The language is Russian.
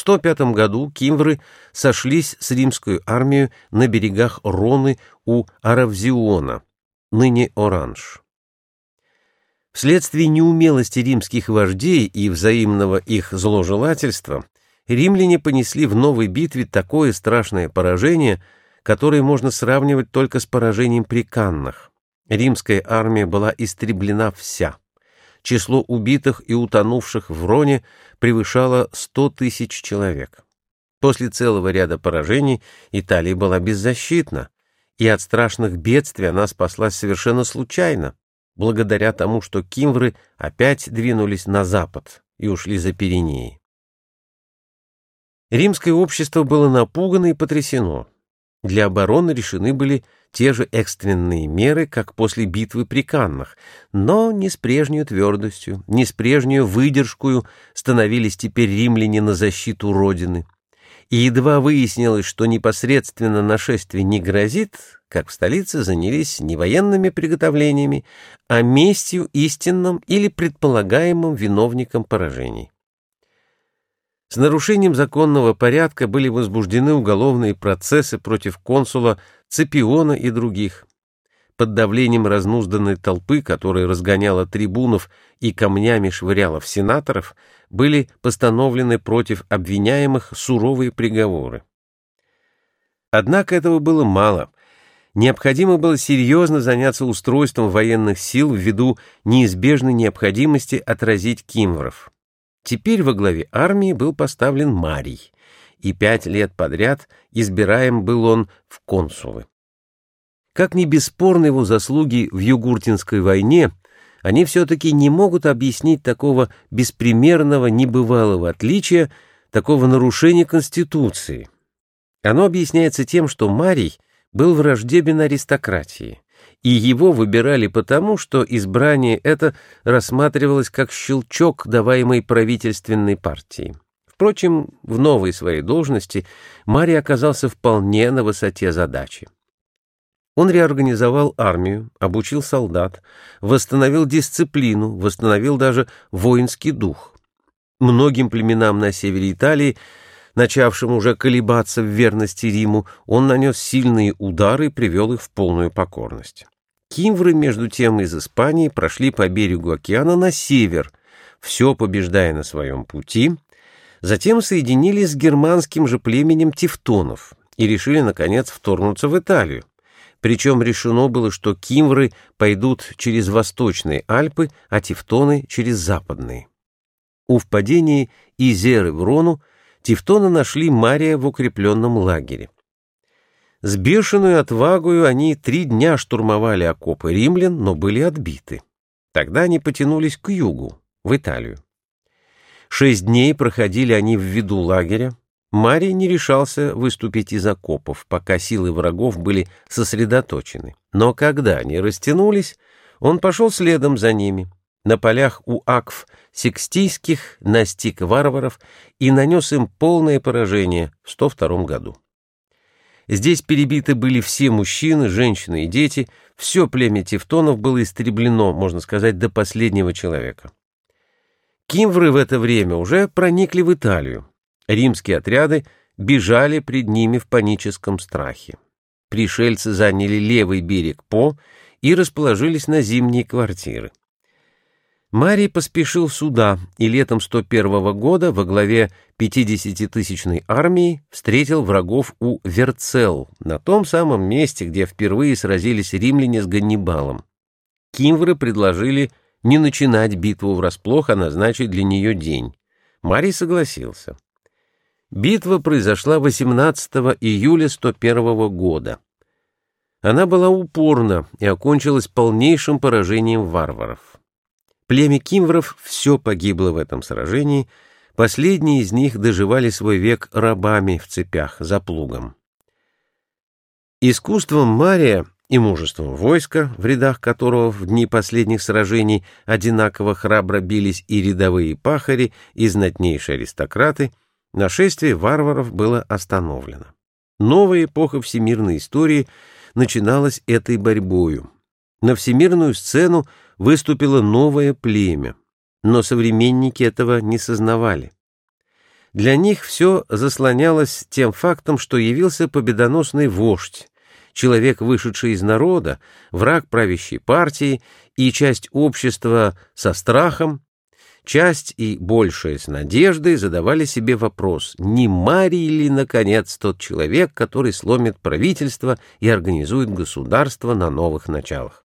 В 105 году кимвры сошлись с римской армией на берегах Роны у Аравзиона, ныне Оранж. Вследствие неумелости римских вождей и взаимного их зложелательства римляне понесли в новой битве такое страшное поражение, которое можно сравнивать только с поражением при Каннах. Римская армия была истреблена вся. Число убитых и утонувших в Роне превышало 100 тысяч человек. После целого ряда поражений Италия была беззащитна, и от страшных бедствий она спаслась совершенно случайно, благодаря тому, что кимвры опять двинулись на запад и ушли за Пиренеи. Римское общество было напугано и потрясено. Для обороны решены были те же экстренные меры, как после битвы при Каннах, но не с прежней твердостью, не с прежней выдержкой становились теперь римляне на защиту Родины. И едва выяснилось, что непосредственно нашествие не грозит, как в столице занялись не военными приготовлениями, а местью истинным или предполагаемым виновником поражений. С нарушением законного порядка были возбуждены уголовные процессы против консула Цепиона и других. Под давлением разнузданной толпы, которая разгоняла трибунов и камнями швыряла в сенаторов, были постановлены против обвиняемых суровые приговоры. Однако этого было мало. Необходимо было серьезно заняться устройством военных сил ввиду неизбежной необходимости отразить кимвров. Теперь во главе армии был поставлен Марий, и пять лет подряд избираем был он в консулы. Как ни бесспорны его заслуги в Югуртинской войне, они все-таки не могут объяснить такого беспримерного, небывалого отличия, такого нарушения Конституции. Оно объясняется тем, что Марий был враждебен аристократии, и его выбирали потому, что избрание это рассматривалось как щелчок, даваемый правительственной партией. Впрочем, в новой своей должности Марий оказался вполне на высоте задачи. Он реорганизовал армию, обучил солдат, восстановил дисциплину, восстановил даже воинский дух. Многим племенам на севере Италии начавшим уже колебаться в верности Риму, он нанес сильные удары и привел их в полную покорность. Кимвры, между тем, из Испании прошли по берегу океана на север, все побеждая на своем пути, затем соединились с германским же племенем тевтонов и решили, наконец, вторгнуться в Италию. Причем решено было, что кимвры пойдут через восточные Альпы, а тевтоны — через западные. У впадения Изеры в Рону Тевтоны нашли Мария в укрепленном лагере. С бешеную отвагою они три дня штурмовали окопы римлян, но были отбиты. Тогда они потянулись к югу, в Италию. Шесть дней проходили они в виду лагеря. Марий не решался выступить из окопов, пока силы врагов были сосредоточены. Но когда они растянулись, он пошел следом за ними на полях у Акв Сикстийских настиг варваров и нанес им полное поражение в 102 году. Здесь перебиты были все мужчины, женщины и дети, все племя тевтонов было истреблено, можно сказать, до последнего человека. Кимвры в это время уже проникли в Италию. Римские отряды бежали пред ними в паническом страхе. Пришельцы заняли левый берег По и расположились на зимние квартиры. Марий поспешил сюда и летом 101 года во главе 50-тысячной армии встретил врагов у Верцел, на том самом месте, где впервые сразились римляне с Ганнибалом. Кимвры предложили не начинать битву врасплох, а назначить для нее день. Марий согласился. Битва произошла 18 июля 101 года. Она была упорна и окончилась полнейшим поражением варваров. Племя кимвров все погибло в этом сражении, последние из них доживали свой век рабами в цепях за плугом. Искусством Мария и мужеством войска, в рядах которого в дни последних сражений одинаково храбро бились и рядовые пахари, и знатнейшие аристократы, нашествие варваров было остановлено. Новая эпоха всемирной истории начиналась этой борьбою. На всемирную сцену выступило новое племя, но современники этого не сознавали. Для них все заслонялось тем фактом, что явился победоносный вождь, человек, вышедший из народа, враг правящей партии и часть общества со страхом, часть и большая с надеждой задавали себе вопрос, не Марий ли, наконец, тот человек, который сломит правительство и организует государство на новых началах.